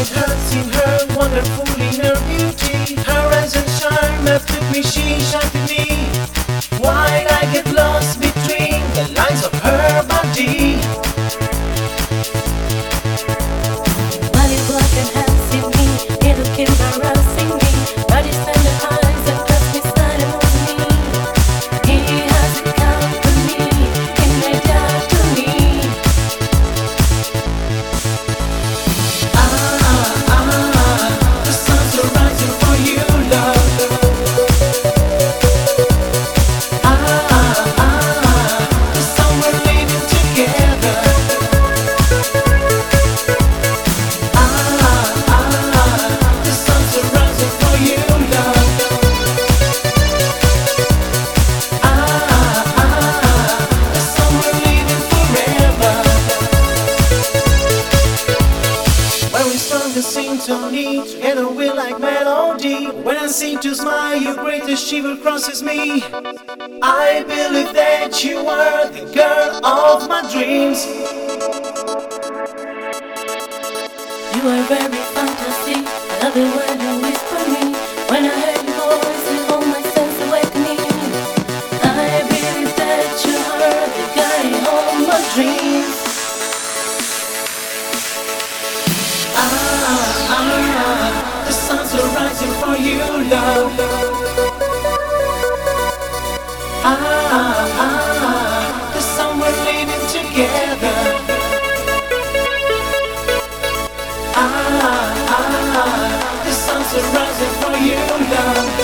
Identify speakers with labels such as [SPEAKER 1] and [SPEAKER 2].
[SPEAKER 1] It hurts in her, wonderful in her beauty. Her eyes and charm, after me she shines. you seem so neat and a will like melody. When I seem to smile, your greatest shiver crosses me. I believe that you are the girl of my dreams.
[SPEAKER 2] You are very fantasy. I love it when you whisper me. When I heard your voice, you hold my sense awakening. I believe that you are the guy of my dreams.
[SPEAKER 1] The sun's I, this song's arising for you, love.